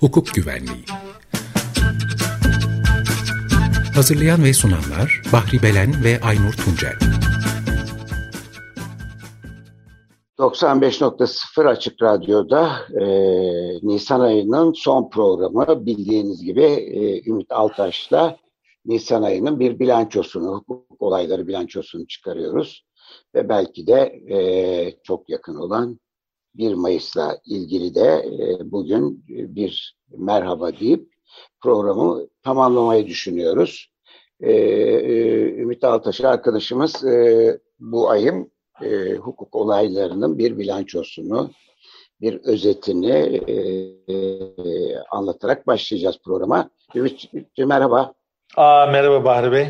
Hukuk Güvenliği. Hazırlayan ve sunanlar Bahri Belen ve Aynur Tuncel. 95.0 Açık Radyo'da e, Nisan ayının son programı. Bildiğiniz gibi e, Ümit Altaş'la Nisan ayının bir bilançosunu, hukuk olayları bilançosunu çıkarıyoruz. Ve belki de e, çok yakın olan 1 Mayıs'la ilgili de e, bugün bir merhaba deyip programı tamamlamayı düşünüyoruz. E, e, Ümit Altaş arkadaşımız e, bu ayın e, hukuk olaylarının bir bilançosunu, bir özetini e, e, anlatarak başlayacağız programa. Ümit, merhaba. Aa, merhaba Bahri Bey.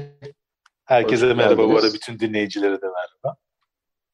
Herkese merhaba bu arada bütün dinleyicilere de.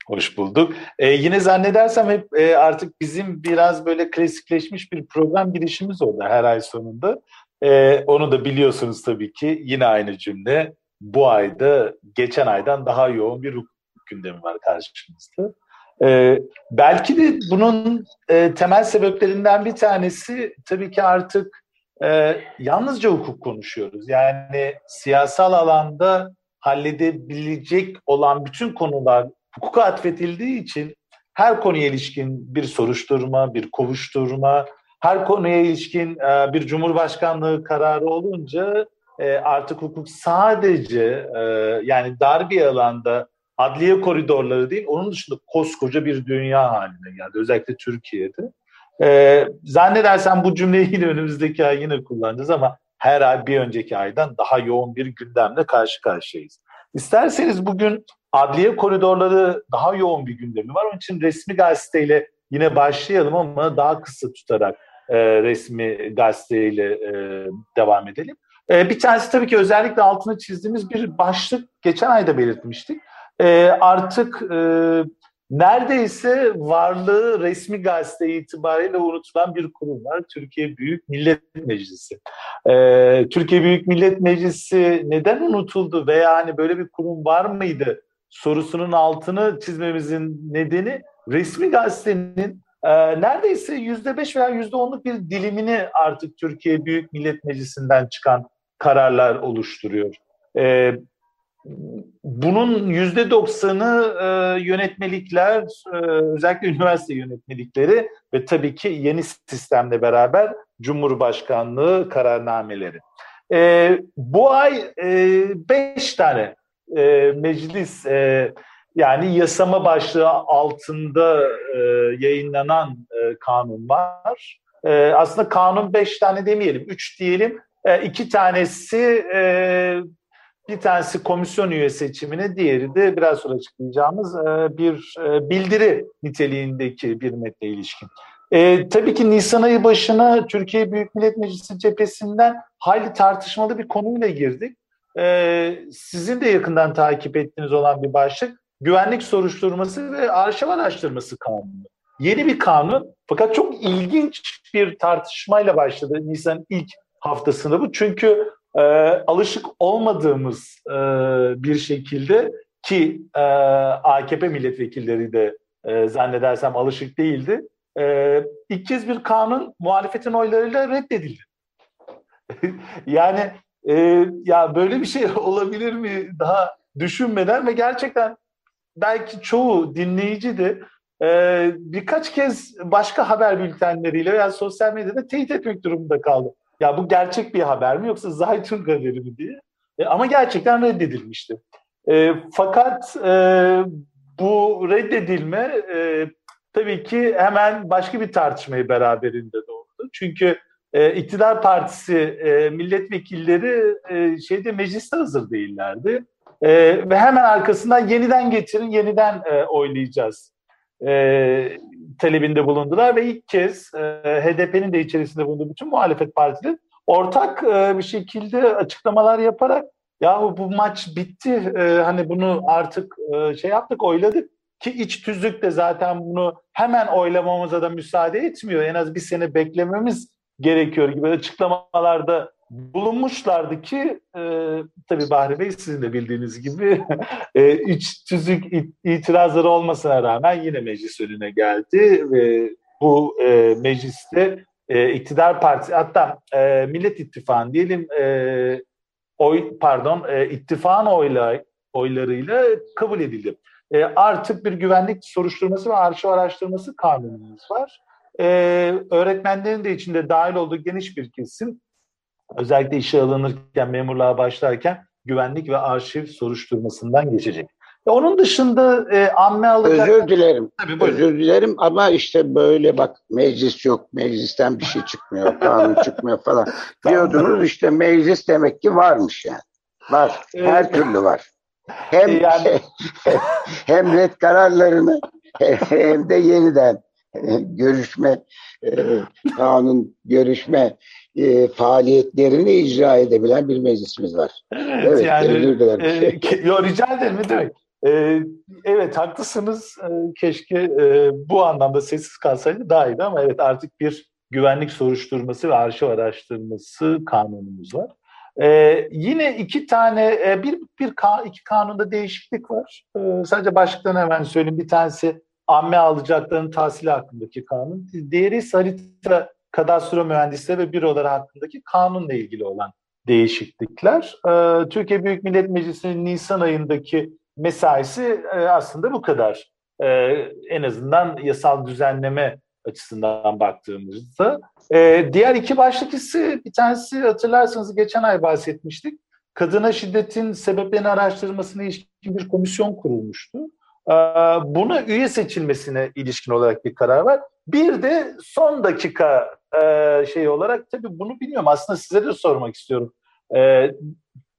Hoş bulduk. Ee, yine zannedersem hep e, artık bizim biraz böyle klasikleşmiş bir program girişimiz oldu her ay sonunda. E, onu da biliyorsunuz tabii ki yine aynı cümle. Bu ayda geçen aydan daha yoğun bir hukuk gündemi var karşımızda. E, belki de bunun e, temel sebeplerinden bir tanesi tabii ki artık e, yalnızca hukuk konuşuyoruz. Yani siyasal alanda halledebilecek olan bütün konular hukuka atfedildiği için her konuya ilişkin bir soruşturma, bir kovuşturma, her konuya ilişkin e, bir cumhurbaşkanlığı kararı olunca e, artık hukuk sadece e, yani dar bir alanda adliye koridorları değil, onun dışında koskoca bir dünya haline geldi. Özellikle Türkiye'de. Ee, zannedersem bu cümleyi yine önümüzdeki ay yine kullanacağız ama her ay bir önceki aydan daha yoğun bir gündemle karşı karşıyayız. İsterseniz bugün adliye koridorları daha yoğun bir gündemi var. Onun için resmi gazeteyle yine başlayalım ama daha kısa tutarak e, resmi gazeteyle e, devam edelim. E, bir tanesi tabii ki özellikle altını çizdiğimiz bir başlık geçen ayda belirtmiştik. E, artık e, neredeyse varlığı resmi gazete itibariyle unutulan bir kurum var. Türkiye Büyük Millet Meclisi. Ee, Türkiye Büyük Millet Meclisi neden unutuldu veya hani böyle bir kurum var mıydı sorusunun altını çizmemizin nedeni resmi gazetenin e, neredeyse yüzde beş veya yüzde onluk bir dilimini artık Türkiye Büyük Millet Meclisi'nden çıkan kararlar oluşturuyor. E, bunun yüzde doksanı e, yönetmelikler, e, özellikle üniversite yönetmelikleri ve tabii ki yeni sistemle beraber Cumhurbaşkanlığı kararnameleri. E, bu ay e, beş tane e, meclis e, yani yasama başlığı altında e, yayınlanan e, kanun var. E, aslında kanun beş tane demeyelim, üç diyelim. E, iki tanesi e, bir tanesi komisyon üye seçimine, diğeri de biraz sonra açıklayacağımız e, bir e, bildiri niteliğindeki bir metne ilişkin. E, tabii ki Nisan ayı başına Türkiye Büyük Millet Meclisi cephesinden hayli tartışmalı bir konuyla girdik. E, sizin de yakından takip ettiğiniz olan bir başlık güvenlik soruşturması ve arşiv araştırması kanunu. Yeni bir kanun fakat çok ilginç bir tartışmayla başladı Nisan ilk haftasında bu. Çünkü e, alışık olmadığımız e, bir şekilde ki e, AKP milletvekilleri de e, zannedersem alışık değildi. E, ilk kez bir kanun muhalefetin oylarıyla reddedildi. yani e, ya böyle bir şey olabilir mi daha düşünmeden ve gerçekten belki çoğu dinleyici de e, birkaç kez başka haber bültenleriyle veya sosyal medyada teyit etmek durumunda kaldı ya bu gerçek bir haber mi yoksa Zaytun haberi mi diye. E, ama gerçekten reddedilmişti. E, fakat e, bu reddedilme e, tabii ki hemen başka bir tartışmayı beraberinde doğurdu. Çünkü e, iktidar partisi e, milletvekilleri e, şeyde mecliste hazır değillerdi. E, ve hemen arkasından yeniden getirin, yeniden e, oylayacağız e, talebinde bulundular ve ilk kez e, HDP'nin de içerisinde bulunduğu bütün muhalefet partileri ortak e, bir şekilde açıklamalar yaparak yahu bu maç bitti e, hani bunu artık e, şey yaptık oyladık ki iç tüzük de zaten bunu hemen oylamamıza da müsaade etmiyor. En az bir sene beklememiz gerekiyor gibi açıklamalarda bulunmuşlardı ki e, tabii Bahri Bey sizin de bildiğiniz gibi e, iç tüzük itirazları olmasına rağmen yine meclis önüne geldi ve bu e, mecliste e, iktidar partisi hatta e, Millet İttifakı diyelim e, oy pardon e, ittifakın oyla, oylarıyla kabul edildi. E, artık bir güvenlik soruşturması ve arşiv araştırması kanunumuz var. E, öğretmenlerin de içinde dahil olduğu geniş bir kesim özellikle işe alınırken, memurluğa başlarken güvenlik ve arşiv soruşturmasından geçecek. Onun dışında e, amme alacak... Özür dilerim. Tabii, Özür dilerim ama işte böyle bak meclis yok, meclisten bir şey çıkmıyor, kanun çıkmıyor falan. Diyordunuz işte meclis demek ki varmış yani. Var, her türlü var. Hem yani... hem red kararlarını hem de yeniden görüşme e, kanun görüşme e, faaliyetlerini icra edebilen bir meclisimiz var. Evet, evet yani özür dilerim. E, yo, rica ederim ne demek. Ee, evet haklısınız. Ee, keşke e, bu anlamda sessiz kalsaydı daha iyiydi ama evet artık bir güvenlik soruşturması ve arşiv araştırması kanunumuz var. Ee, yine iki tane, e, bir, bir iki kanunda değişiklik var. Ee, sadece başlıklarını hemen söyleyeyim. Bir tanesi amme alacaklarının tahsili hakkındaki kanun. Diğeri harita kadastro mühendisleri ve büroları hakkındaki kanunla ilgili olan değişiklikler. Ee, Türkiye Büyük Millet Meclisi'nin Nisan ayındaki mesaisi e, aslında bu kadar. E, en azından yasal düzenleme açısından baktığımızda. E, diğer iki başlık ise bir tanesi hatırlarsanız geçen ay bahsetmiştik. Kadına şiddetin sebeplerini araştırmasına ilişkin bir komisyon kurulmuştu. E, buna üye seçilmesine ilişkin olarak bir karar var. Bir de son dakika şey olarak tabii bunu bilmiyorum. Aslında size de sormak istiyorum. E,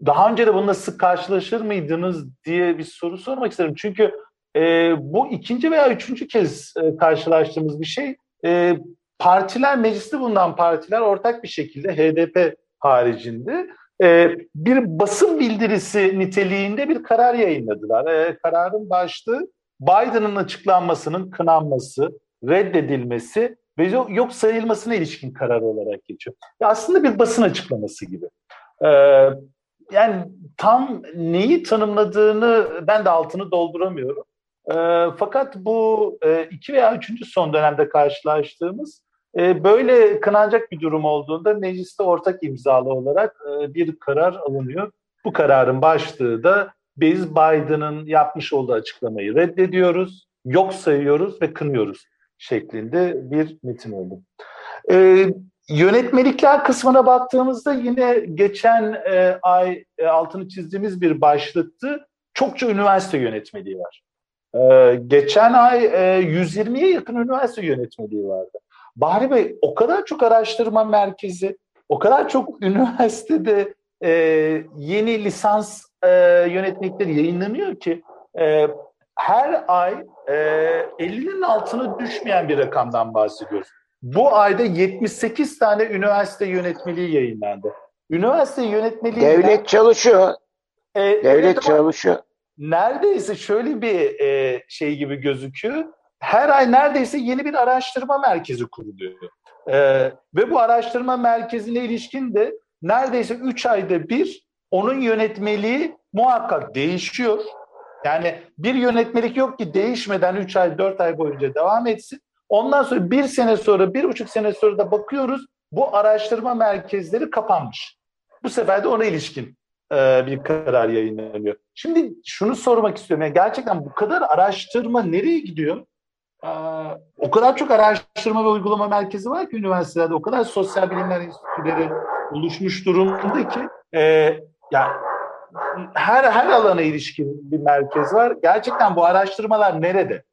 daha önce de bununla sık karşılaşır mıydınız diye bir soru sormak isterim. Çünkü e, bu ikinci veya üçüncü kez karşılaştığımız bir şey. Partiler, mecliste bulunan partiler ortak bir şekilde HDP haricinde e, bir basın bildirisi niteliğinde bir karar yayınladılar. E, kararın başlığı Biden'ın açıklanmasının kınanması, reddedilmesi ve yok sayılmasına ilişkin karar olarak geçiyor. Ya aslında bir basın açıklaması gibi. Ee, yani tam neyi tanımladığını ben de altını dolduramıyorum. E, fakat bu e, iki veya üçüncü son dönemde karşılaştığımız e, böyle kınanacak bir durum olduğunda mecliste ortak imzalı olarak e, bir karar alınıyor. Bu kararın başlığı da biz Biden'ın yapmış olduğu açıklamayı reddediyoruz, yok sayıyoruz ve kınıyoruz şeklinde bir metin oldu. E, Yönetmelikler kısmına baktığımızda yine geçen e, ay e, altını çizdiğimiz bir başlıktı. Çokça üniversite yönetmeliği var. E, geçen ay e, 120'ye yakın üniversite yönetmeliği vardı. Bahri Bey o kadar çok araştırma merkezi, o kadar çok üniversitede e, yeni lisans e, yönetmelikleri yayınlanıyor ki e, her ay e, 50'nin altına düşmeyen bir rakamdan bahsediyoruz. Bu ayda 78 tane üniversite yönetmeliği yayınlandı. Üniversite yönetmeliği... Devlet çalışıyor. E, Devlet evet, çalışıyor. Neredeyse şöyle bir e, şey gibi gözüküyor. Her ay neredeyse yeni bir araştırma merkezi kuruluyor. E, ve bu araştırma merkezine ilişkin de neredeyse 3 ayda bir onun yönetmeliği muhakkak değişiyor. Yani bir yönetmelik yok ki değişmeden 3 ay 4 ay boyunca devam etsin. Ondan sonra bir sene sonra, bir buçuk sene sonra da bakıyoruz bu araştırma merkezleri kapanmış. Bu sefer de ona ilişkin e, bir karar yayınlanıyor. Şimdi şunu sormak istiyorum. Yani gerçekten bu kadar araştırma nereye gidiyor? O kadar çok araştırma ve uygulama merkezi var ki üniversitelerde, o kadar sosyal bilimler enstitüleri oluşmuş durumda ki e, yani her her alana ilişkin bir merkez var. Gerçekten bu araştırmalar nerede?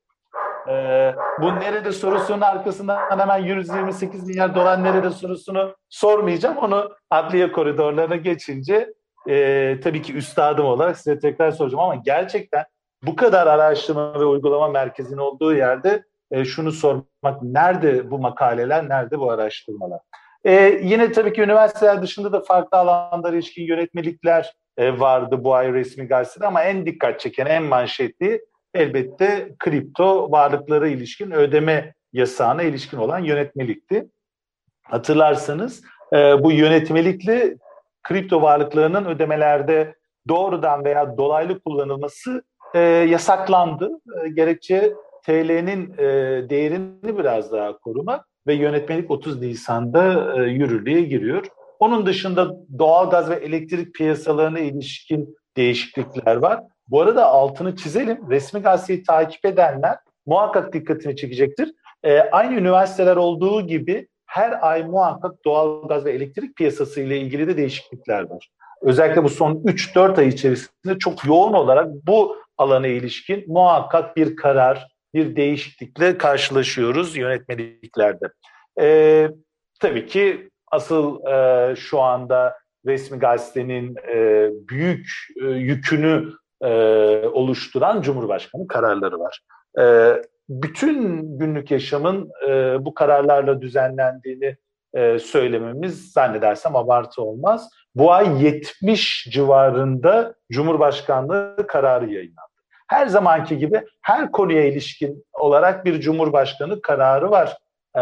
Ee, bu nerede sorusunun arkasından hemen 128 milyar dolar nerede sorusunu sormayacağım. Onu adliye koridorlarına geçince e, tabii ki üstadım olarak size tekrar soracağım ama gerçekten bu kadar araştırma ve uygulama merkezinin olduğu yerde e, şunu sormak nerede bu makaleler, nerede bu araştırmalar? E, yine tabii ki üniversiteler dışında da farklı alanlara ilişkin yönetmelikler e, vardı bu ay resmi gazetede ama en dikkat çeken, en manşetli elbette kripto varlıklara ilişkin ödeme yasağına ilişkin olan yönetmelikti. Hatırlarsanız e, bu yönetmelikle kripto varlıklarının ödemelerde doğrudan veya dolaylı kullanılması e, yasaklandı. E, gerekçe TL'nin e, değerini biraz daha korumak. ve yönetmelik 30 Nisan'da e, yürürlüğe giriyor. Onun dışında doğalgaz ve elektrik piyasalarına ilişkin değişiklikler var. Bu arada altını çizelim. Resmi gazeteyi takip edenler muhakkak dikkatini çekecektir. E, aynı üniversiteler olduğu gibi her ay muhakkak doğalgaz ve elektrik piyasası ile ilgili de değişiklikler var. Özellikle bu son 3-4 ay içerisinde çok yoğun olarak bu alana ilişkin muhakkak bir karar, bir değişiklikle karşılaşıyoruz yönetmeliklerde. Ee, tabii ki asıl e, şu anda resmi gazetenin e, büyük e, yükünü e, oluşturan Cumhurbaşkanı kararları var. E, bütün günlük yaşamın e, bu kararlarla düzenlendiğini e, söylememiz zannedersem abartı olmaz. Bu ay 70 civarında Cumhurbaşkanlığı kararı yayınlandı. Her zamanki gibi her konuya ilişkin olarak bir Cumhurbaşkanı kararı var. E,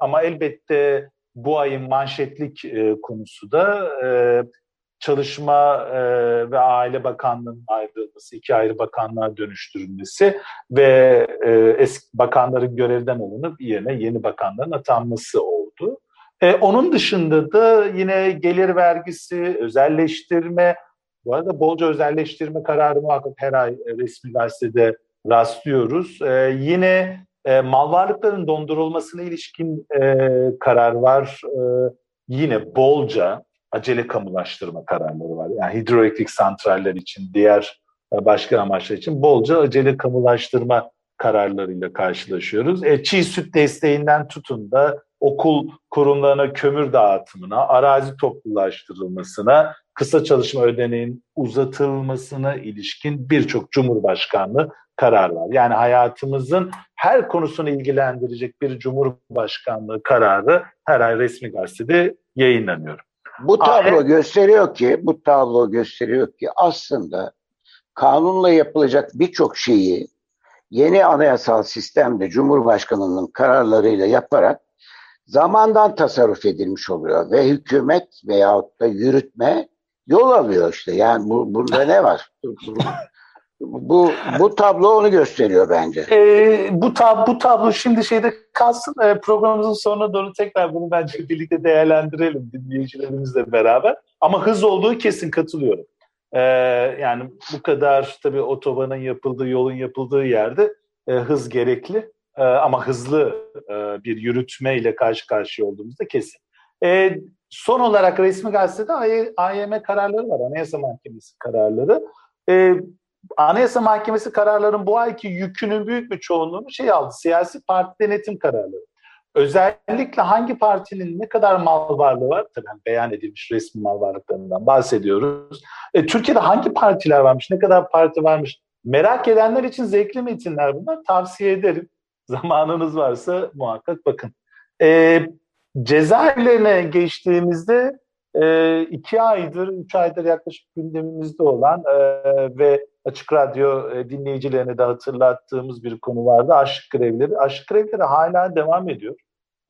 ama elbette bu ayın manşetlik e, konusu da e, Çalışma e, ve Aile Bakanlığı'nın ayrılması, iki ayrı bakanlığa dönüştürülmesi ve e, eski bakanların görevden alınıp yerine yeni bakanların atanması oldu. E, onun dışında da yine gelir vergisi, özelleştirme, bu arada bolca özelleştirme kararı muhakkak her ay resmi gazetede rastlıyoruz. E, yine e, mal varlıkların dondurulmasına ilişkin e, karar var. E, yine bolca acele kamulaştırma kararları var. Yani hidroelektrik santraller için, diğer e, başka amaçlar için bolca acele kamulaştırma kararlarıyla karşılaşıyoruz. E, çiğ süt desteğinden tutun da okul kurumlarına kömür dağıtımına, arazi toplulaştırılmasına, kısa çalışma ödeneğin uzatılmasına ilişkin birçok Cumhurbaşkanlığı karar var. Yani hayatımızın her konusunu ilgilendirecek bir Cumhurbaşkanlığı kararı her ay resmi gazetede yayınlanıyor. Bu tablo Aile... gösteriyor ki, bu tablo gösteriyor ki aslında kanunla yapılacak birçok şeyi yeni anayasal sistemde Cumhurbaşkanı'nın kararlarıyla yaparak zamandan tasarruf edilmiş oluyor ve hükümet veyahut da yürütme yol alıyor işte. Yani bu, burada ne var? bu bu tablo onu gösteriyor bence. E, bu tab bu tablo şimdi şeyde kalsın. E, programımızın sonuna doğru tekrar bunu bence birlikte değerlendirelim dinleyicilerimizle beraber. Ama hız olduğu kesin katılıyorum. E, yani bu kadar tabii otobanın yapıldığı, yolun yapıldığı yerde e, hız gerekli. E, ama hızlı e, bir yürütme ile karşı karşıya olduğumuzda kesin. E, son olarak resmi gazetede AYM kararları var. Anayasa Mahkemesi kararları. E, Anayasa Mahkemesi kararların bu ayki yükünün büyük bir çoğunluğunu şey aldı. Siyasi parti denetim kararları. Özellikle hangi partinin ne kadar mal varlığı var? Tabii beyan edilmiş resmi mal varlıklarından bahsediyoruz. E, Türkiye'de hangi partiler varmış? Ne kadar parti varmış? Merak edenler için zevkli metinler bunlar. Tavsiye ederim. Zamanınız varsa muhakkak bakın. E, cezaevlerine geçtiğimizde e, iki aydır, üç aydır yaklaşık gündemimizde olan e, ve Açık Radyo e, dinleyicilerine de hatırlattığımız bir konu vardı. Aşk grevleri. Aşk grevleri hala devam ediyor.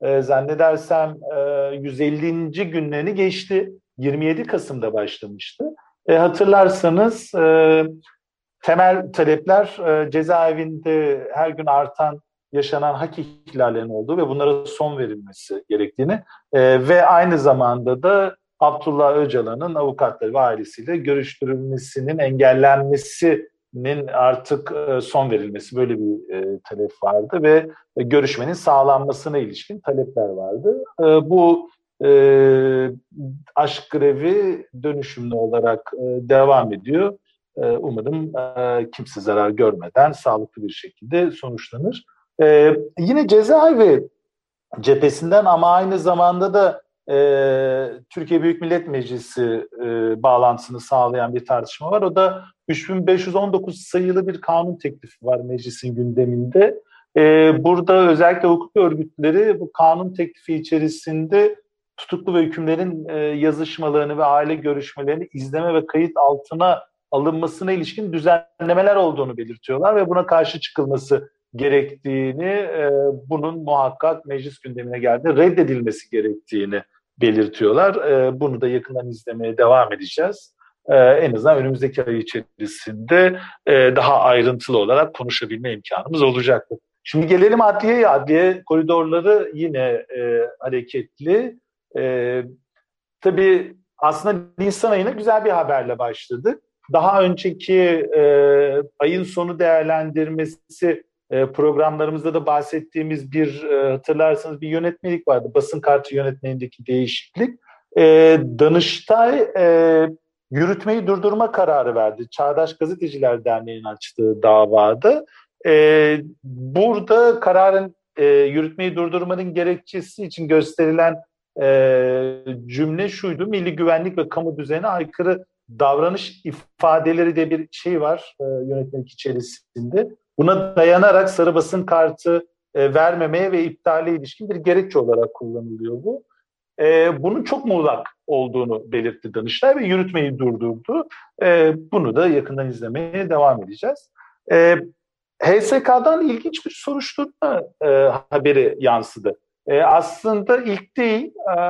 E, zannedersem e, 150. günlerini geçti. 27 Kasım'da başlamıştı. E, hatırlarsanız e, temel talepler e, cezaevinde her gün artan yaşanan hak ihlallerinin olduğu ve bunlara son verilmesi gerektiğini e, ve aynı zamanda da Abdullah Öcalan'ın avukatları ve ailesiyle görüştürülmesinin engellenmesinin artık e, son verilmesi böyle bir e, talep vardı ve görüşmenin sağlanmasına ilişkin talepler vardı. E, bu e, aşk grevi dönüşümlü olarak e, devam ediyor. E, umarım e, kimse zarar görmeden sağlıklı bir şekilde sonuçlanır. E, yine cezaevi cephesinden ama aynı zamanda da e, Türkiye Büyük Millet Meclisi e, bağlantısını sağlayan bir tartışma var. O da 3519 sayılı bir kanun teklifi var meclisin gündeminde. E, burada özellikle hukuk örgütleri bu kanun teklifi içerisinde tutuklu ve hükümlerin e, yazışmalarını ve aile görüşmelerini izleme ve kayıt altına alınmasına ilişkin düzenlemeler olduğunu belirtiyorlar ve buna karşı çıkılması gerektiğini, e, bunun muhakkak meclis gündemine geldiğinde reddedilmesi gerektiğini belirtiyorlar. E, bunu da yakından izlemeye devam edeceğiz. E, en azından önümüzdeki ay içerisinde e, daha ayrıntılı olarak konuşabilme imkanımız olacaktır. Şimdi gelelim adliyeye. Adliye koridorları yine e, hareketli. E, tabii aslında Nisan ayına güzel bir haberle başladık. Daha önceki e, ayın sonu değerlendirmesi e, programlarımızda da bahsettiğimiz bir e, hatırlarsanız bir yönetmelik vardı. Basın kartı yönetmeliğindeki değişiklik. E, Danıştay e, yürütmeyi durdurma kararı verdi. Çağdaş Gazeteciler Derneği'nin açtığı davada. E, burada kararın yürütmeyi durdurmanın gerekçesi için gösterilen cümle şuydu. Milli güvenlik ve kamu düzenine aykırı davranış ifadeleri de bir şey var yönetmelik içerisinde. Buna dayanarak sarı basın kartı e, vermemeye ve iptale ilişkin bir gerekçe olarak kullanılıyor bu. E, bunun çok muğlak olduğunu belirtti Danıştay ve yürütmeyi durdurdu. E, bunu da yakından izlemeye devam edeceğiz. E, HSK'dan ilginç bir soruşturma e, haberi yansıdı. E, aslında ilk değil, e,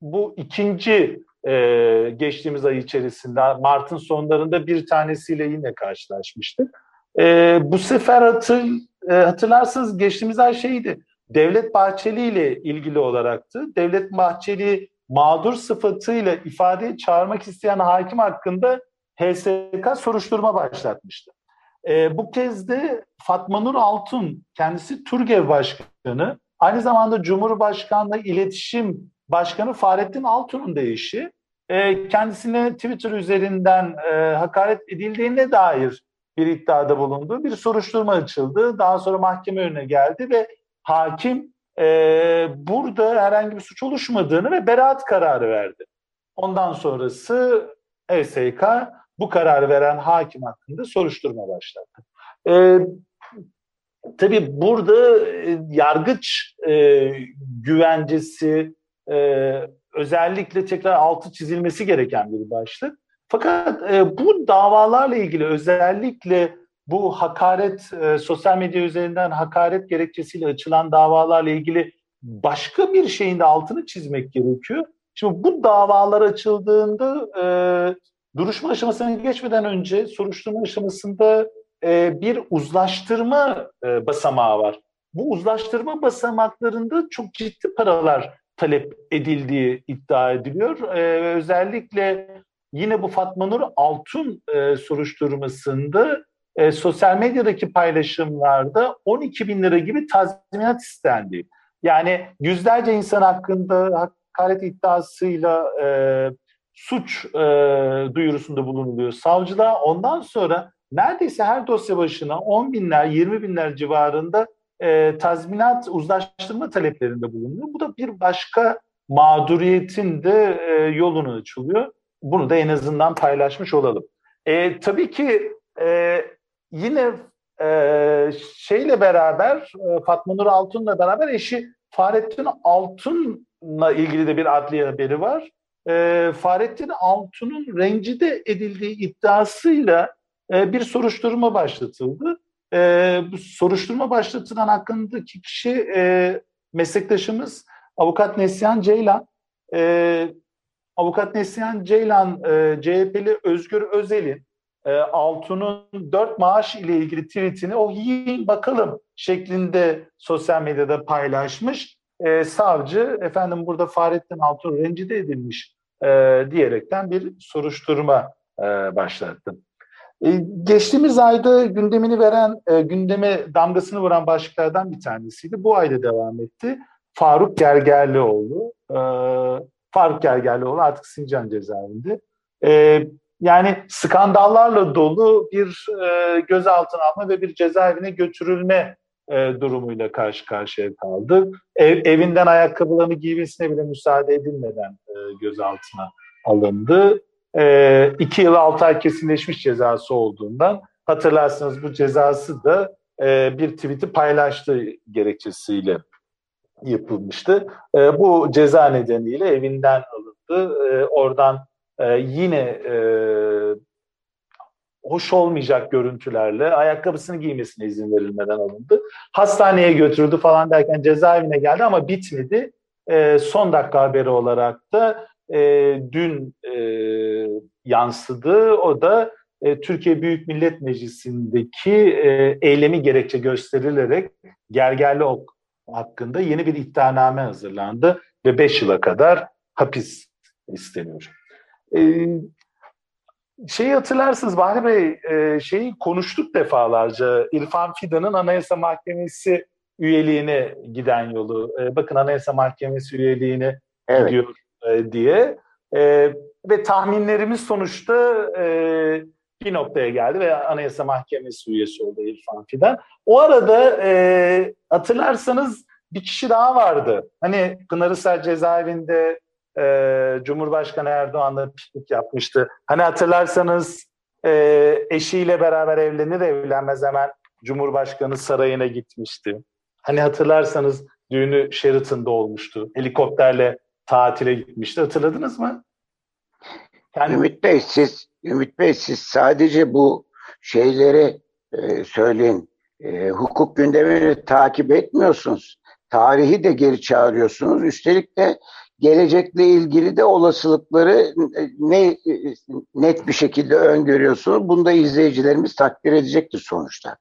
bu ikinci e, geçtiğimiz ay içerisinde Mart'ın sonlarında bir tanesiyle yine karşılaşmıştık. E, bu sefer hatır, e, hatırlarsınız geçtiğimiz ay şeydi, Devlet Bahçeli ile ilgili olaraktı. Devlet Bahçeli mağdur sıfatıyla ifadeye çağırmak isteyen hakim hakkında HSK soruşturma başlatmıştı. E, bu kez de Fatma Nur Altun, kendisi TURGEV Başkanı, aynı zamanda Cumhurbaşkanlığı İletişim Başkanı Fahrettin Altun'un deyişi, e, kendisine Twitter üzerinden e, hakaret edildiğine dair bir iddiada bulundu. Bir soruşturma açıldı. Daha sonra mahkeme önüne geldi ve hakim e, burada herhangi bir suç oluşmadığını ve beraat kararı verdi. Ondan sonrası ESK bu kararı veren hakim hakkında soruşturma başlattı. E, tabii burada e, yargıç e, güvencesi e, özellikle tekrar altı çizilmesi gereken bir başlık. Fakat e, bu davalarla ilgili özellikle bu hakaret, e, sosyal medya üzerinden hakaret gerekçesiyle açılan davalarla ilgili başka bir şeyin de altını çizmek gerekiyor. Şimdi bu davalar açıldığında e, duruşma aşamasına geçmeden önce soruşturma aşamasında e, bir uzlaştırma e, basamağı var. Bu uzlaştırma basamaklarında çok ciddi paralar talep edildiği iddia ediliyor. E, özellikle yine bu Fatma Nur Altun e, soruşturmasında e, sosyal medyadaki paylaşımlarda 12 bin lira gibi tazminat istendi. Yani yüzlerce insan hakkında hakaret iddiasıyla e, suç e, duyurusunda bulunuluyor savcılığa. Ondan sonra neredeyse her dosya başına 10 binler, 20 binler civarında e, tazminat uzlaştırma taleplerinde bulunuyor. Bu da bir başka mağduriyetin de e, yolunu açılıyor. Bunu da en azından paylaşmış olalım. E, tabii ki e, yine e, şeyle beraber e, Fatma Nur Altun'la beraber eşi Fahrettin Altun'la ilgili de bir adliye haberi var. E, Fahrettin Altun'un rencide edildiği iddiasıyla e, bir soruşturma başlatıldı. E, bu soruşturma başlatılan hakkındaki kişi e, meslektaşımız avukat Neslihan Ceylan. E, avukat Neslihan Ceylan e, CHP'li Özgür Özel'in e, Altun'un dört maaş ile ilgili tweetini o yiyin bakalım şeklinde sosyal medyada paylaşmış. E, savcı efendim burada Fahrettin Altun rencide edilmiş e, diyerekten bir soruşturma e, başlattı. E, geçtiğimiz ayda gündemini veren, e, gündeme damgasını vuran başlıklardan bir tanesiydi. Bu ayda devam etti. Faruk Gergerlioğlu. E, Faruk Gergerlioğlu artık Sincan cezaevinde. E, yani skandallarla dolu bir e, gözaltına alma ve bir cezaevine götürülme e, durumuyla karşı karşıya kaldık. Ev, evinden ayakkabılarını giymesine bile müsaade edilmeden e, gözaltına alındı. E, iki yıl altı ay kesinleşmiş cezası olduğundan hatırlarsınız bu cezası da e, bir tweet'i paylaştığı gerekçesiyle yapılmıştı. E, bu ceza nedeniyle evinden alındı. E, oradan e, yine e, hoş olmayacak görüntülerle ayakkabısını giymesine izin verilmeden alındı. Hastaneye götürdü falan derken cezaevine geldi ama bitmedi. E, son dakika haberi olarak da e, dün e, yansıdı. O da e, Türkiye Büyük Millet Meclisi'ndeki e, eylemi gerekçe gösterilerek Gergerli Ok hakkında yeni bir iddianame hazırlandı ve 5 yıla kadar hapis isteniyor. E, şeyi hatırlarsınız Bahri Bey, e, şeyi konuştuk defalarca. İrfan Fidan'ın Anayasa Mahkemesi üyeliğine giden yolu. E, bakın Anayasa Mahkemesi üyeliğine evet. gidiyor e, diye. E, ve tahminlerimiz sonuçta e, bir noktaya geldi ve Anayasa Mahkemesi üyesi oldu İrfan Fidan. O arada e, hatırlarsanız bir kişi daha vardı. Hani Pınarhisar cezaevinde e, Cumhurbaşkanı Erdoğan'la piknik yapmıştı. Hani hatırlarsanız e, eşiyle beraber evlenir evlenmez hemen Cumhurbaşkanı sarayına gitmişti. Hani hatırlarsanız düğünü Sheraton'da olmuştu. Helikopterle tatile gitmişti. Hatırladınız mı? Yani... Ümit Bey siz Ümit Bey siz sadece bu şeyleri e, söyleyin. E, hukuk gündemini takip etmiyorsunuz. Tarihi de geri çağırıyorsunuz. Üstelik de gelecekle ilgili de olasılıkları ne net bir şekilde öngörüyorsunuz. Bunda izleyicilerimiz takdir edecektir sonuçta.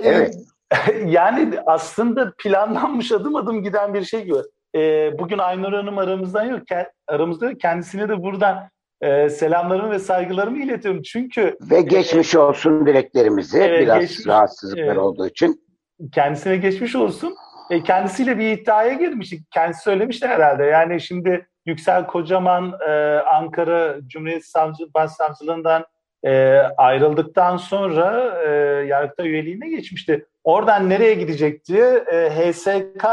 Evet. yani aslında planlanmış adım adım giden bir şey gibi. Ee, bugün Aynur Hanım aramızdan yok. Aramızda yok. Kendisine de buradan e, selamlarımı ve saygılarımı iletiyorum. Çünkü ve geçmiş e, olsun dileklerimizi e, biraz geçmiş, rahatsızlıklar e, olduğu için. Kendisine geçmiş olsun. E, kendisiyle bir iddiaya girmiştik. Kendisi söylemişti herhalde. Yani şimdi Yüksel Kocaman e, Ankara Cumhuriyet Savcı Başsavcılığından e, ayrıldıktan sonra e, yargıta üyeliğine geçmişti. Oradan nereye gidecekti? E, HSK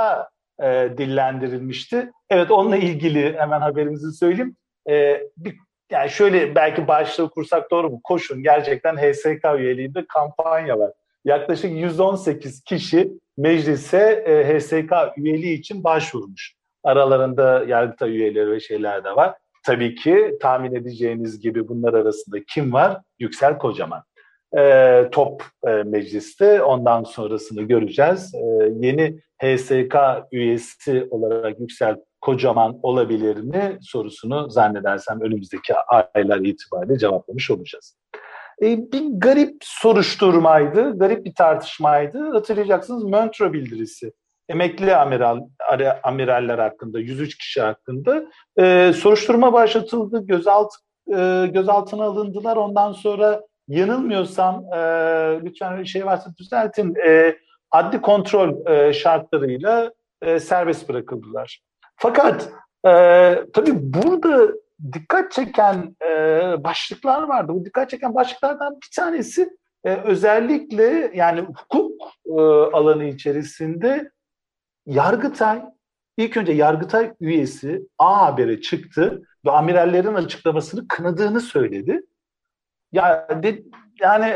e, dillendirilmişti. Evet onunla ilgili hemen haberimizi söyleyeyim. E, bir, yani şöyle belki başlığı kursak doğru mu? Koşun gerçekten HSK üyeliğinde kampanya var. Yaklaşık 118 kişi meclise e, HSK üyeliği için başvurmuş. Aralarında yargıta üyeleri ve şeyler de var. Tabii ki tahmin edeceğiniz gibi bunlar arasında kim var? Yüksel Kocaman. E, top e, mecliste ondan sonrasını göreceğiz. E, yeni HSK üyesi olarak Yüksel Kocaman olabilir mi sorusunu zannedersem önümüzdeki aylar itibariyle cevaplamış olacağız. E, bir garip soruşturmaydı, garip bir tartışmaydı. Hatırlayacaksınız Montreux bildirisi. Emekli amiral, amiraller hakkında, 103 kişi hakkında e, soruşturma başlatıldı, gözaltı e, gözaltına alındılar. Ondan sonra yanılmıyorsam, e, lütfen şey varsa düzeltin, e, adli kontrol e, şartlarıyla e, serbest bırakıldılar. Fakat e, tabii burada dikkat çeken e, başlıklar vardı. Bu dikkat çeken başlıklardan bir tanesi e, özellikle yani hukuk e, alanı içerisinde Yargıtay ilk önce Yargıtay üyesi A Haber'e çıktı ve amirallerin açıklamasını kınadığını söyledi. Ya de, yani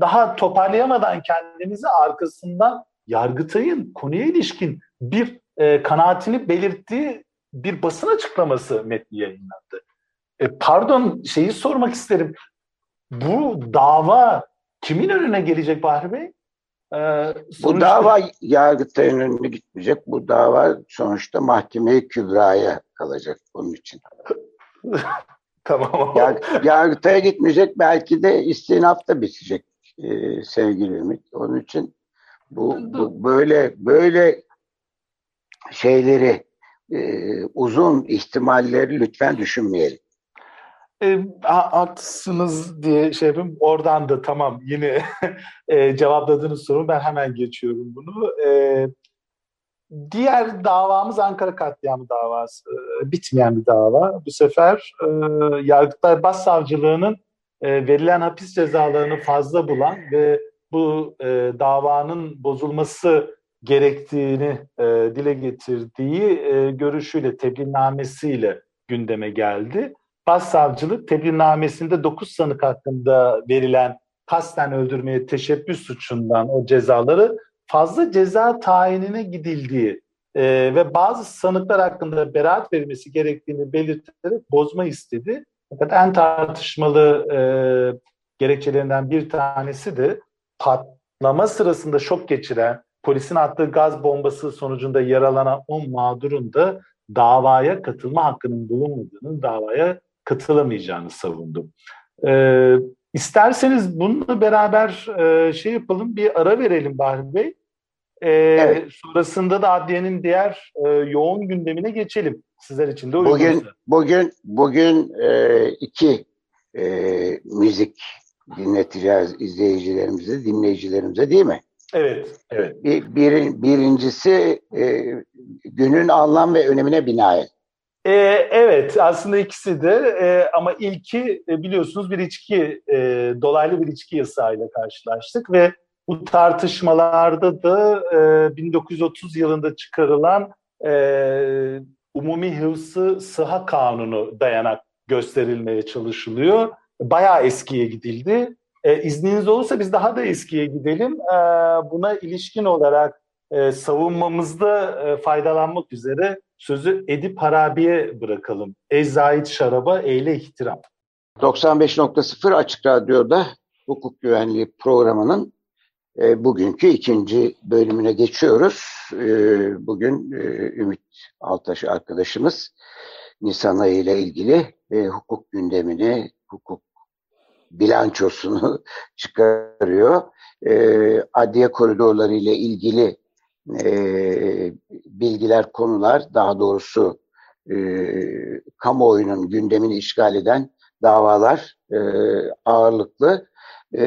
daha toparlayamadan kendimizi arkasından Yargıtay'ın konuya ilişkin bir e, kanaatini belirttiği bir basın açıklaması metni yayınlandı. E, pardon şeyi sormak isterim. Bu dava kimin önüne gelecek Bahri Bey? Ee, sonuçta... Bu dava Yargıtay'ın önüne gitmeyecek. Bu dava sonuçta mahkemeye kübraya kalacak bunun için. tamam. Yar, Yargıtay'a gitmeyecek. Belki de istinafta bitecek e, sevgili Ümit. Onun için bu, bu böyle böyle şeyleri e, uzun ihtimalleri lütfen düşünmeyelim. E, haklısınız diye şey yapayım. Oradan da tamam yine e, cevapladığınız soru ben hemen geçiyorum bunu. E, diğer davamız Ankara katliamı davası. E, bitmeyen bir dava. Bu sefer e, Yargıtay Başsavcılığı'nın e, verilen hapis cezalarını fazla bulan ve bu e, davanın bozulması gerektiğini e, dile getirdiği e, görüşüyle, tebliğnamesiyle gündeme geldi. Başsavcılık tebliğnamesinde 9 sanık hakkında verilen kasten öldürmeye teşebbüs suçundan o cezaları fazla ceza tayinine gidildiği e, ve bazı sanıklar hakkında beraat verilmesi gerektiğini belirterek bozma istedi. Fakat en tartışmalı e, gerekçelerinden bir tanesi de patlama sırasında şok geçiren, polisin attığı gaz bombası sonucunda yaralanan 10 mağdurun da davaya katılma hakkının bulunmadığını, davaya katılamayacağını savundum. Ee, İsterseniz bununla beraber e, şey yapalım, bir ara verelim Bahri Bey. E, evet. Sonrasında da adliyenin diğer e, yoğun gündemine geçelim. Sizler için de uygunsa. Bugün, bugün, bugün e, iki e, müzik dinleteceğiz izleyicilerimize, dinleyicilerimize değil mi? Evet, evet. Bir, bir, birincisi e, günün anlam ve önemine binaen. E, evet, aslında ikisi de e, ama ilki e, biliyorsunuz bir içki, e, dolaylı bir içki yasağıyla karşılaştık ve bu tartışmalarda da e, 1930 yılında çıkarılan e, Umumi Hıfzı Sıha Kanunu dayanak gösterilmeye çalışılıyor. Bayağı eskiye gidildi. E, izniniz olursa biz daha da eskiye gidelim. E, buna ilişkin olarak e, savunmamızda e, faydalanmak üzere sözü Edip Harabi'ye bırakalım. Ezzait şaraba eyle ihtiram. 95.0 Açık Radyo'da hukuk güvenliği programının e, bugünkü ikinci bölümüne geçiyoruz. E, bugün e, Ümit Altaş arkadaşımız Nisan ayı ile ilgili e, hukuk gündemini, hukuk bilançosunu çıkarıyor. E, adliye koridorları ile ilgili e, bilgiler, konular, daha doğrusu e, kamuoyunun gündemini işgal eden davalar e, ağırlıklı e,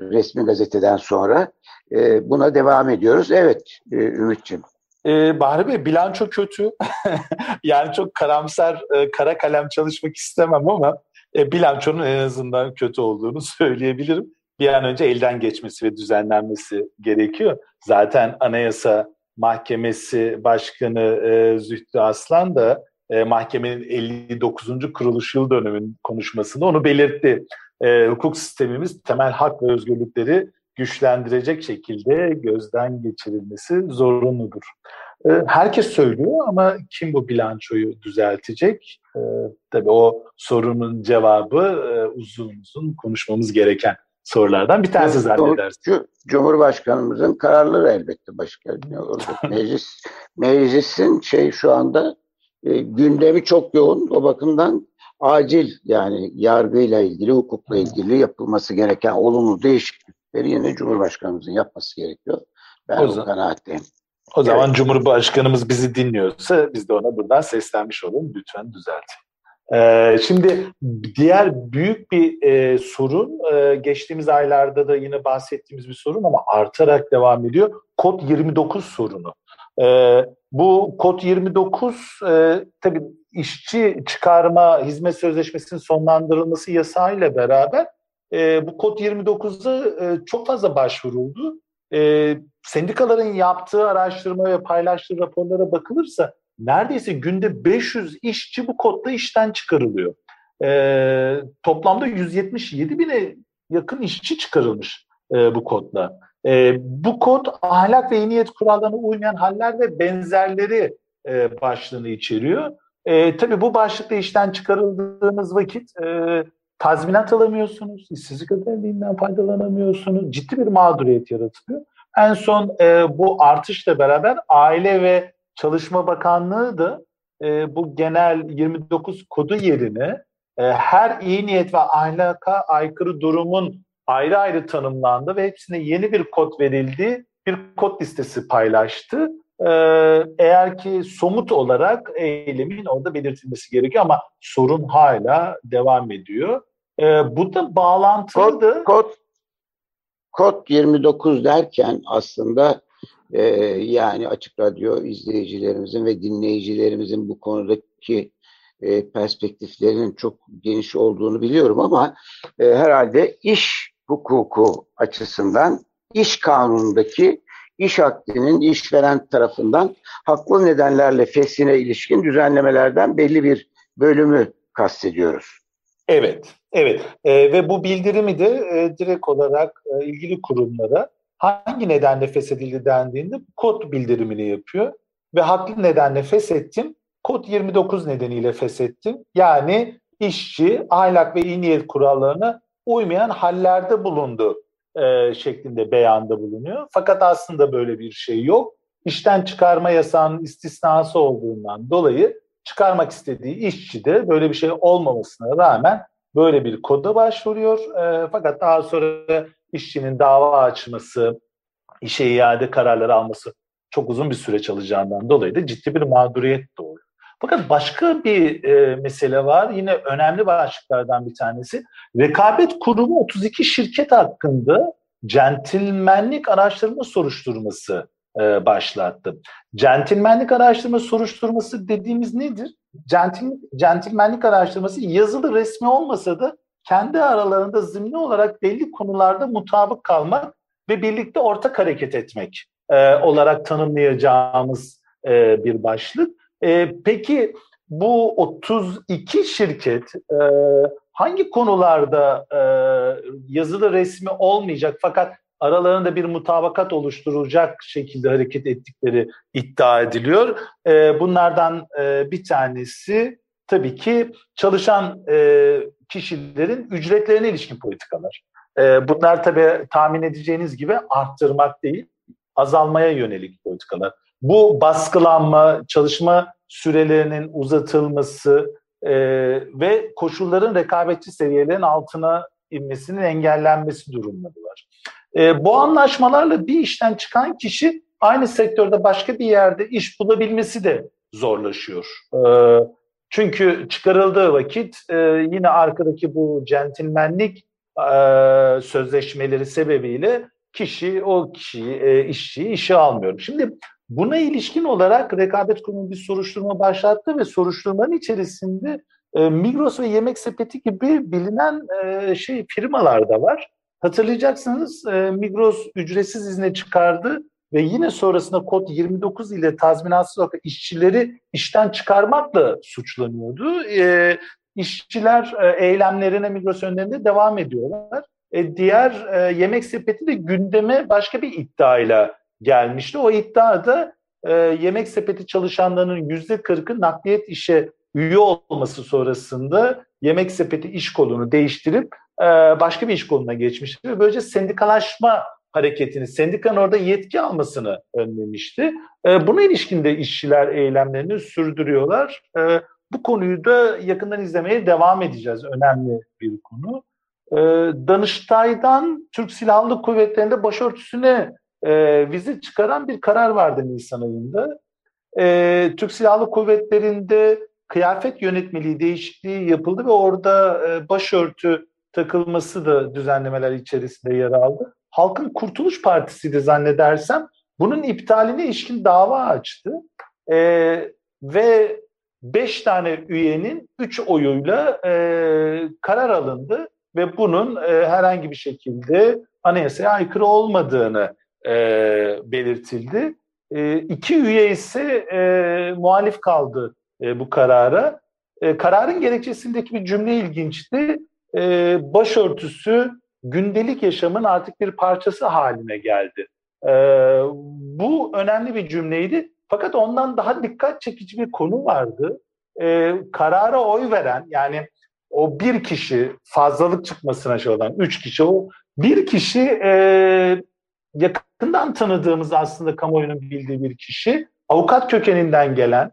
resmi gazeteden sonra e, buna devam ediyoruz. Evet e, Ümit'ciğim. Ee, Bahri Bey bilanço kötü. yani çok karamsar, e, kara kalem çalışmak istemem ama e, bilançonun en azından kötü olduğunu söyleyebilirim. Bir an önce elden geçmesi ve düzenlenmesi gerekiyor. Zaten Anayasa Mahkemesi Başkanı e, Zühtü Aslan da e, mahkemenin 59. kuruluş yıl dönümünün konuşmasında onu belirtti. E, hukuk sistemimiz temel hak ve özgürlükleri güçlendirecek şekilde gözden geçirilmesi zorunludur. E, herkes söylüyor ama kim bu bilançoyu düzeltecek? E, tabii o sorunun cevabı e, uzun uzun konuşmamız gereken sorulardan bir tanesi zannedersin. Cumhurbaşkanımızın kararları elbette başka ne olacak. Meclis, meclisin şey şu anda e, gündemi çok yoğun. O bakımdan acil yani yargıyla ilgili, hukukla ilgili yapılması gereken olumlu değişiklikleri yine Cumhurbaşkanımızın yapması gerekiyor. Ben o, o kanaatteyim. O zaman evet. Cumhurbaşkanımız bizi dinliyorsa biz de ona buradan seslenmiş olalım. Lütfen düzeltin. Ee, şimdi diğer büyük bir e, sorun e, geçtiğimiz aylarda da yine bahsettiğimiz bir sorun ama artarak devam ediyor. Kod 29 sorunu. E, bu kod 29 e, tabii işçi çıkarma hizmet sözleşmesinin sonlandırılması yasağıyla beraber e, bu kod 29'a e, çok fazla başvuruldu. E, sendikaların yaptığı araştırma ve paylaştığı raporlara bakılırsa neredeyse günde 500 işçi bu kodla işten çıkarılıyor. E, toplamda 177 bine yakın işçi çıkarılmış e, bu kodla. E, bu kod ahlak ve iyi niyet kurallarına uymayan haller ve benzerleri e, başlığını içeriyor. E, tabii bu başlıkla işten çıkarıldığınız vakit e, tazminat alamıyorsunuz, işsizlik ödeneğinden faydalanamıyorsunuz, ciddi bir mağduriyet yaratılıyor. En son e, bu artışla beraber Aile ve Çalışma Bakanlığı da e, bu genel 29 kodu yerine e, her iyi niyet ve ahlaka aykırı durumun ayrı ayrı tanımlandı ve hepsine yeni bir kod verildi. Bir kod listesi paylaştı. Ee, eğer ki somut olarak eylemin orada belirtilmesi gerekiyor ama sorun hala devam ediyor. Ee, bu da bağlantılı kod, kod, kod 29 derken aslında e, yani Açık Radyo izleyicilerimizin ve dinleyicilerimizin bu konudaki e, perspektiflerinin çok geniş olduğunu biliyorum ama e, herhalde iş hukuku açısından iş kanunundaki iş akdinin işveren tarafından haklı nedenlerle fesline ilişkin düzenlemelerden belli bir bölümü kastediyoruz. Evet, evet. E, ve bu bildirimi de e, direkt olarak e, ilgili kurumlara hangi nedenle feshedildi dendiğinde kod bildirimini yapıyor. Ve haklı nedenle feshettim, kod 29 nedeniyle feshettim. Yani işçi ahlak ve iyi niyet kurallarına uymayan hallerde bulundu e, şeklinde beyanda bulunuyor. Fakat aslında böyle bir şey yok. İşten çıkarma yasağının istisnası olduğundan dolayı çıkarmak istediği işçi de böyle bir şey olmamasına rağmen böyle bir koda başvuruyor. E, fakat daha sonra işçinin dava açması, işe iade kararları alması çok uzun bir süreç alacağından dolayı da ciddi bir mağduriyet doğuyor. Fakat başka bir e, mesele var. Yine önemli başlıklardan bir tanesi. Rekabet Kurumu 32 şirket hakkında centilmenlik araştırma soruşturması e, başlattı. Centilmenlik araştırma soruşturması dediğimiz nedir? Centil, centilmenlik araştırması yazılı resmi olmasa da kendi aralarında zimni olarak belli konularda mutabık kalmak ve birlikte ortak hareket etmek e, olarak tanımlayacağımız e, bir başlık. E, peki bu 32 şirket e, hangi konularda e, yazılı resmi olmayacak fakat aralarında bir mutabakat oluşturacak şekilde hareket ettikleri iddia ediliyor. E, bunlardan e, bir tanesi tabii ki çalışan e, kişilerin ücretlerine ilişkin politikalar. E, bunlar tabii tahmin edeceğiniz gibi arttırmak değil, azalmaya yönelik politikalar. Bu baskılanma, çalışma sürelerinin uzatılması e, ve koşulların rekabetçi seviyelerin altına inmesinin engellenmesi durumları var. E, bu anlaşmalarla bir işten çıkan kişi aynı sektörde başka bir yerde iş bulabilmesi de zorlaşıyor. E, çünkü çıkarıldığı vakit e, yine arkadaki bu centilmenlik e, sözleşmeleri sebebiyle kişi o kişiyi, e, işçiyi işe almıyor. Şimdi buna ilişkin olarak Rekabet Kurumu bir soruşturma başlattı ve soruşturmanın içerisinde e, Migros ve Yemek Sepeti gibi bilinen e, şey firmalar da var. Hatırlayacaksınız e, Migros ücretsiz izne çıkardı ve yine sonrasında kod 29 ile tazminatsız olarak işçileri işten çıkarmakla suçlanıyordu. E, işçiler e, eylemlerine Migros önlerinde devam ediyorlar. E, diğer e, yemek sepeti de gündeme başka bir iddiayla gelmişti. O iddia da yemek sepeti çalışanlarının yüzde 40'ı nakliyet işe üye olması sonrasında yemek sepeti iş kolunu değiştirip e, başka bir iş koluna geçmişti ve böylece sendikalaşma hareketini, sendikanın orada yetki almasını önlemişti. E, buna ilişkin de işçiler eylemlerini sürdürüyorlar. E, bu konuyu da yakından izlemeye devam edeceğiz. Önemli bir konu. E, Danıştay'dan Türk Silahlı Kuvvetleri'nde başörtüsüne e, vizit çıkaran bir karar vardı Nisan ayında. E, Türk Silahlı Kuvvetleri'nde kıyafet yönetmeliği değişikliği yapıldı ve orada e, başörtü takılması da düzenlemeler içerisinde yer aldı. Halkın Kurtuluş Partisi de zannedersem bunun iptaline ilişkin dava açtı. E, ve beş tane üyenin üç oyuyla e, karar alındı ve bunun e, herhangi bir şekilde anayasaya aykırı olmadığını e, belirtildi. E, iki üye ise e, muhalif kaldı e, bu karara. E, kararın gerekçesindeki bir cümle ilginçti. E, başörtüsü gündelik yaşamın artık bir parçası haline geldi. E, bu önemli bir cümleydi. Fakat ondan daha dikkat çekici bir konu vardı. E, karara oy veren yani o bir kişi fazlalık çıkmasına şey olan üç kişi o bir kişi e, yakından tanıdığımız aslında kamuoyunun bildiği bir kişi avukat kökeninden gelen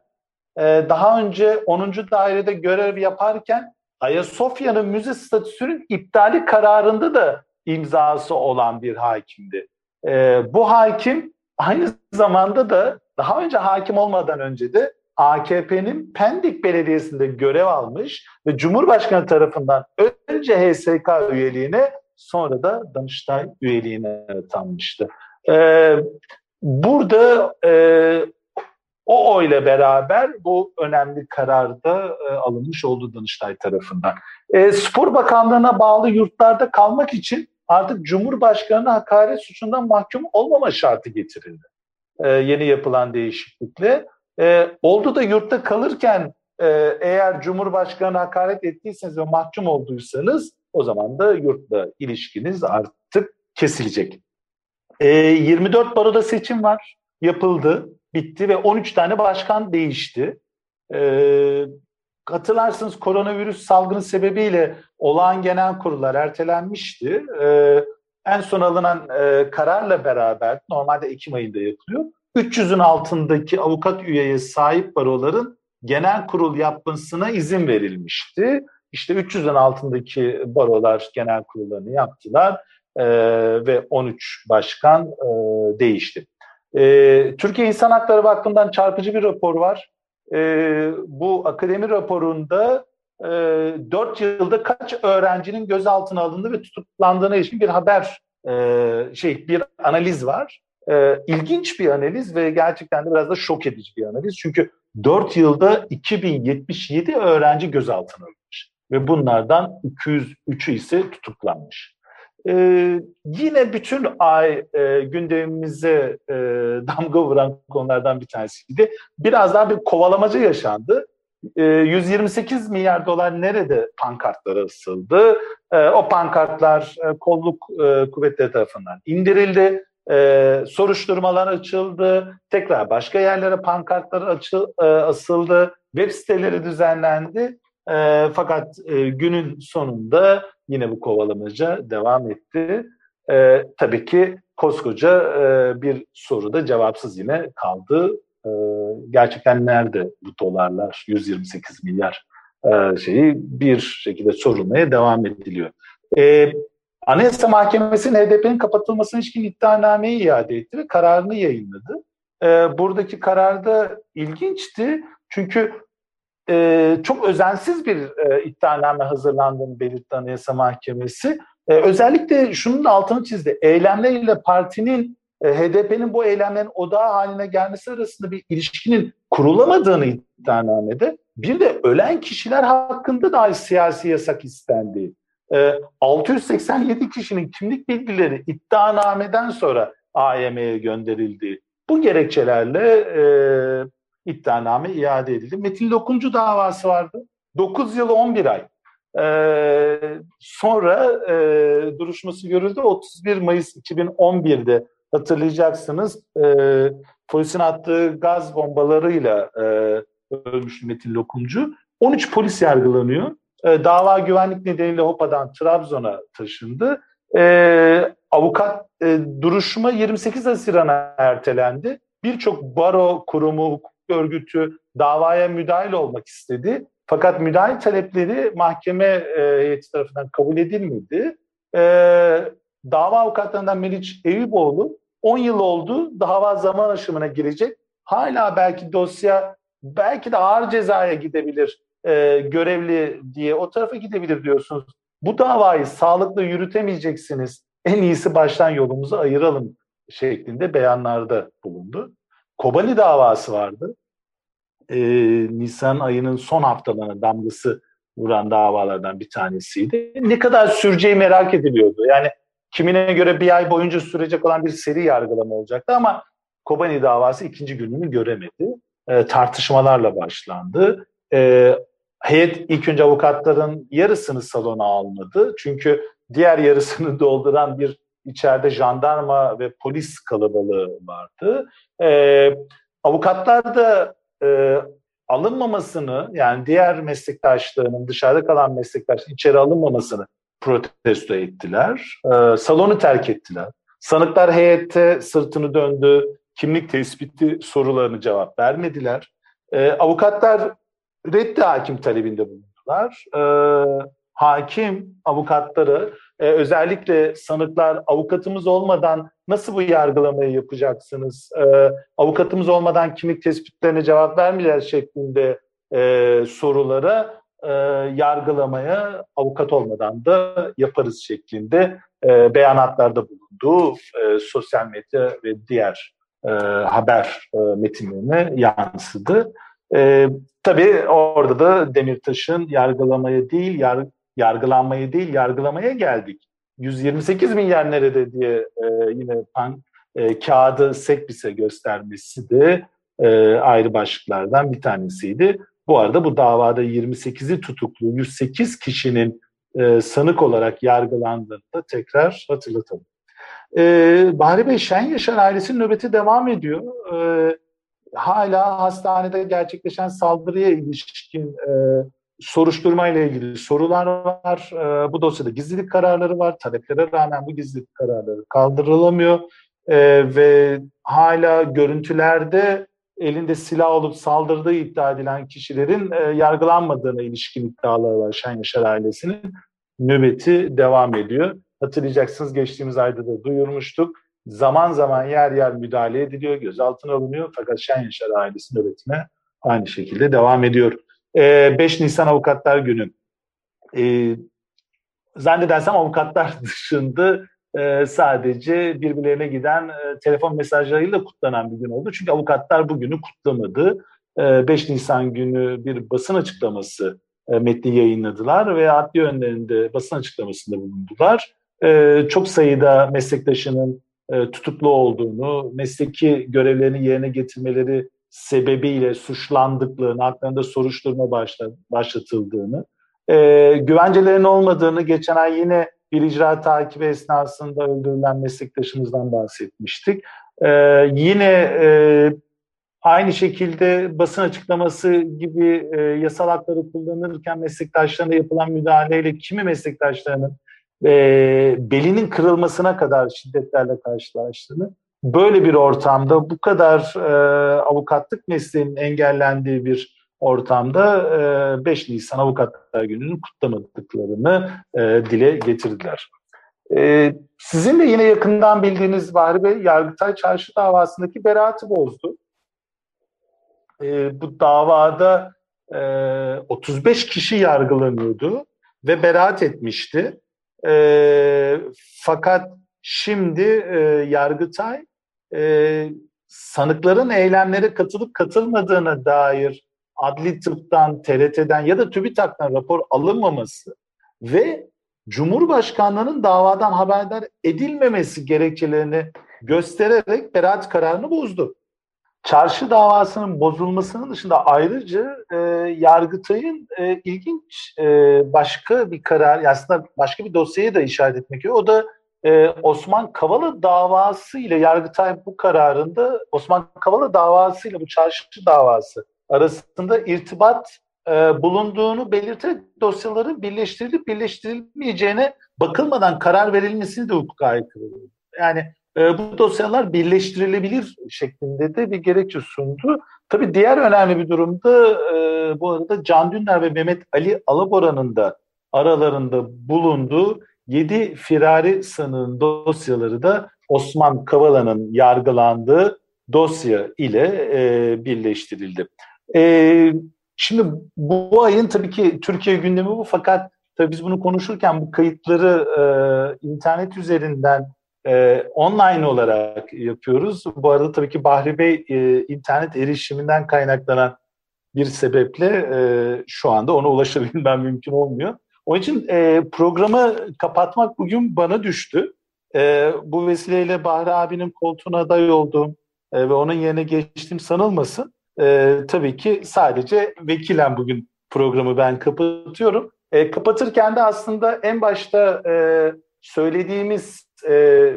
e, daha önce 10. dairede görev yaparken Ayasofya'nın müze statüsünün iptali kararında da imzası olan bir hakimdi. E, bu hakim aynı zamanda da daha önce hakim olmadan önce de AKP'nin Pendik Belediyesi'nde görev almış ve Cumhurbaşkanı tarafından önce HSK üyeliğine sonra da Danıştay üyeliğine atanmıştı. Ee, burada e, o oyla beraber bu önemli karar da e, alınmış oldu Danıştay tarafından. E, Spor Bakanlığı'na bağlı yurtlarda kalmak için artık Cumhurbaşkanı hakaret suçundan mahkum olmama şartı getirildi. E, yeni yapılan değişiklikle. E, oldu da yurtta kalırken e, eğer Cumhurbaşkanı hakaret ettiyseniz ve mahkum olduysanız o zaman da yurtla ilişkiniz artık kesilecek. E, 24 baroda seçim var. Yapıldı, bitti ve 13 tane başkan değişti. E, hatırlarsınız koronavirüs salgını sebebiyle olağan genel kurullar ertelenmişti. E, en son alınan e, kararla beraber normalde Ekim ayında yapılıyor. 300'ün altındaki avukat üyeye sahip baroların genel kurul yapmasına izin verilmişti. işte 300'ün altındaki barolar genel kurullarını yaptılar e, ve 13 başkan e, değişti. E, Türkiye İnsan Hakları Vakfı'ndan çarpıcı bir rapor var. E, bu akademi raporunda e, 4 yılda kaç öğrencinin gözaltına alındığı ve tutuklandığına ilişkin bir haber, e, şey bir analiz var. E, ilginç bir analiz ve gerçekten de biraz da şok edici bir analiz. Çünkü 4 yılda 2077 öğrenci gözaltına alınmış ve bunlardan 203'ü ise tutuklanmış. Ee, yine bütün ay e, gündemimize e, damga vuran konulardan bir tanesiydi. Biraz daha bir kovalamacı yaşandı. E, 128 milyar dolar nerede pankartlara ısıldı? E, o pankartlar e, kolluk e, kuvvetleri tarafından indirildi. E, soruşturmalar açıldı. Tekrar başka yerlere pankartlar açıl, e, asıldı. Web siteleri düzenlendi. E, fakat e, günün sonunda yine bu kovalamaca devam etti. E, tabii ki koskoca e, bir soru da cevapsız yine kaldı. E, gerçekten nerede bu dolarlar 128 milyar e, şeyi bir şekilde sorulmaya devam ediliyor. E, Anayasa Mahkemesi'nin HDP'nin kapatılmasına ilişkin iddianameyi iade etti ve kararını yayınladı. E, buradaki kararda ilginçti çünkü e, çok özensiz bir e, iddianame hazırlandığını belirtti Anayasa Mahkemesi. E, özellikle şunun altını çizdi. Eylemleriyle partinin e, HDP'nin bu eylemlerin odağı haline gelmesi arasında bir ilişkinin kurulamadığını iddianamede bir de ölen kişiler hakkında da siyasi yasak istendi. E, 687 kişinin kimlik bilgileri iddianameden sonra AYM'ye gönderildi. Bu gerekçelerle e, iddianame iade edildi. Metin Lokumcu davası vardı. 9 yıl 11 ay. Ee, sonra e, duruşması görüldü. 31 Mayıs 2011'de hatırlayacaksınız e, polisin attığı gaz bombalarıyla e, ölmüş Metin Lokumcu. 13 polis yargılanıyor. E, dava güvenlik nedeniyle Hopa'dan Trabzon'a taşındı. E, avukat e, duruşma 28 Haziran'a ertelendi. Birçok baro kurumu, hukuk örgütü davaya müdahil olmak istedi. Fakat müdahil talepleri mahkeme e, heyeti tarafından kabul edilmedi. E, dava avukatlarından Meriç Eyüboğlu 10 yıl oldu dava zaman aşımına girecek. Hala belki dosya belki de ağır cezaya gidebilir e, görevli diye o tarafa gidebilir diyorsunuz. Bu davayı sağlıklı yürütemeyeceksiniz. En iyisi baştan yolumuzu ayıralım şeklinde beyanlarda bulundu. Kobani davası vardı. Ee, Nisan ayının son haftalarına damgası vuran davalardan bir tanesiydi. Ne kadar süreceği merak ediliyordu. Yani kimine göre bir ay boyunca sürecek olan bir seri yargılama olacaktı ama Kobani davası ikinci gününü göremedi. Ee, tartışmalarla başlandı. Ee, heyet ilk önce avukatların yarısını salona almadı. Çünkü diğer yarısını dolduran bir içeride jandarma ve polis kalabalığı vardı. Ee, avukatlar da e, alınmamasını yani diğer meslektaşlarının dışarıda kalan meslektaşların içeri alınmamasını protesto ettiler. E, salonu terk ettiler. Sanıklar heyette sırtını döndü. Kimlik tespiti sorularını cevap vermediler. E, avukatlar reddi hakim talebinde bulundular. E, hakim avukatları e, özellikle sanıklar avukatımız olmadan nasıl bu yargılamayı yapacaksınız? E, avukatımız olmadan kimlik tespitlerine cevap vermeyeceğiz şeklinde e, sorulara e, yargılamaya avukat olmadan da yaparız şeklinde e, beyanatlarda bulunduğu e, sosyal medya ve diğer e, haber e, metinlerine yansıdı. E, tabii orada da Demirtaş'ın yargılamaya değil, yar, yargılanmaya değil, yargılamaya geldik. 128 milyar nerede diye e, yine pan, e, kağıdı Sekbis'e göstermesi de e, ayrı başlıklardan bir tanesiydi. Bu arada bu davada 28'i tutuklu 108 kişinin e, sanık olarak yargılandığını da tekrar hatırlatalım. E, Bahri Bey Şen Yaşar ailesinin nöbeti devam ediyor. E, hala hastanede gerçekleşen saldırıya ilişkin e, soruşturma ile ilgili sorular var. E, bu dosyada gizlilik kararları var. Taleplere rağmen bu gizlilik kararları kaldırılamıyor. E, ve hala görüntülerde elinde silah olup saldırdığı iddia edilen kişilerin e, yargılanmadığına ilişkin iddiaları var Şen Yaşar ailesinin. Nöbeti devam ediyor. Hatırlayacaksınız geçtiğimiz ayda da duyurmuştuk. Zaman zaman yer yer müdahale ediliyor, gözaltına alınıyor fakat Şen Yaşar ailesi nöbetine aynı şekilde devam ediyor. E, 5 Nisan Avukatlar Günü. E, zannedersem avukatlar dışında e, sadece birbirlerine giden e, telefon mesajlarıyla kutlanan bir gün oldu. Çünkü avukatlar bugünü kutlamadı. E, 5 Nisan günü bir basın açıklaması e, metni yayınladılar ve adli önlerinde basın açıklamasında bulundular. E, çok sayıda meslektaşının e, tutuklu olduğunu, mesleki görevlerini yerine getirmeleri sebebiyle suçlandıklarını, haklarında soruşturma başlatıldığını, e, güvencelerin olmadığını geçen ay yine bir icra takibi esnasında öldürülen meslektaşımızdan bahsetmiştik. E, yine e, aynı şekilde basın açıklaması gibi e, yasal hakları kullanırken meslektaşlarına yapılan müdahaleyle kimi meslektaşlarının belinin kırılmasına kadar şiddetlerle karşılaştığını, böyle bir ortamda bu kadar e, avukatlık mesleğinin engellendiği bir ortamda e, 5 Nisan Avukatlar Günü'nü kutlamadıklarını e, dile getirdiler. E, sizin de yine yakından bildiğiniz Bahri Bey, Yargıtay Çarşı davasındaki beraati bozdu. E, bu davada e, 35 kişi yargılanıyordu ve beraat etmişti. E, fakat şimdi e, Yargıtay e, sanıkların eylemlere katılıp katılmadığına dair adli tıptan, TRT'den ya da TÜBİTAK'tan rapor alınmaması ve Cumhurbaşkanlığının davadan haberdar edilmemesi gerekçelerini göstererek beraat kararını bozdu. Çarşı davasının bozulmasının dışında ayrıca e, Yargıtay'ın e, ilginç e, başka bir karar, aslında başka bir dosyayı da işaret etmek gerekiyor. O da e, Osman Kavala davası ile Yargıtay bu kararında Osman Kavala davası ile bu çarşı davası arasında irtibat e, bulunduğunu belirterek dosyaların birleştirilip birleştirilmeyeceğine bakılmadan karar verilmesini de hukuka aykırı. Yani e, bu dosyalar birleştirilebilir şeklinde de bir gerekçe sundu. Tabii diğer önemli bir durumda e, bu arada Can Dündar ve Mehmet Ali Alabora'nın da aralarında bulunduğu 7 firari sanığın dosyaları da Osman Kavala'nın yargılandığı dosya ile e, birleştirildi. E, şimdi bu, ayın tabii ki Türkiye gündemi bu fakat tabii biz bunu konuşurken bu kayıtları e, internet üzerinden e, online olarak yapıyoruz. Bu arada tabii ki Bahri Bey e, internet erişiminden kaynaklanan bir sebeple e, şu anda ona ulaşabilmem mümkün olmuyor. Onun için e, programı kapatmak bugün bana düştü. E, bu vesileyle Bahri abinin koltuğuna aday olduğum e, ve onun yerine geçtiğim sanılmasın e, tabii ki sadece vekilen bugün programı ben kapatıyorum. E, kapatırken de aslında en başta e, söylediğimiz e,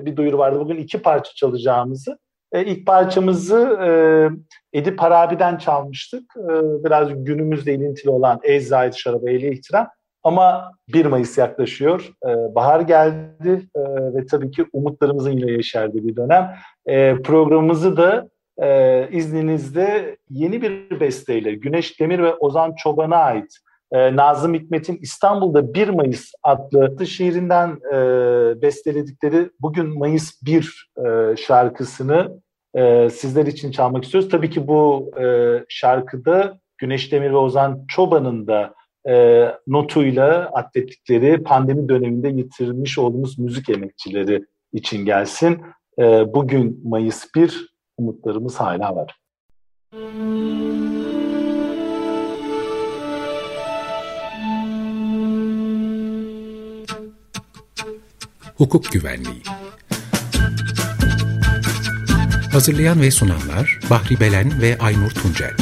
bir duyuru vardı. Bugün iki parça çalacağımızı. E, ilk parçamızı e, Edip Harabi'den çalmıştık. E, biraz günümüzle ilintili olan Zahid Şarabı Ehli İhtiram. Ama 1 Mayıs yaklaşıyor. E, bahar geldi e, ve tabii ki umutlarımızın yine yeşerdiği bir dönem. E, programımızı da e, izninizle yeni bir besteyle Güneş Demir ve Ozan Çoban'a ait e, Nazım Hikmet'in İstanbul'da 1 Mayıs adlı şiirinden e, besteledikleri Bugün Mayıs 1 e, şarkısını e, sizler için çalmak istiyoruz. Tabii ki bu e, şarkıda Güneş Demir ve Ozan Çoban'ın da e, notuyla atlettikleri pandemi döneminde yitirmiş olduğumuz müzik emekçileri için gelsin. E, bugün Mayıs 1 umutlarımız hala var. Hukuk Güvenliği Hazırlayan ve sunanlar Bahri Belen ve Aynur Tuncel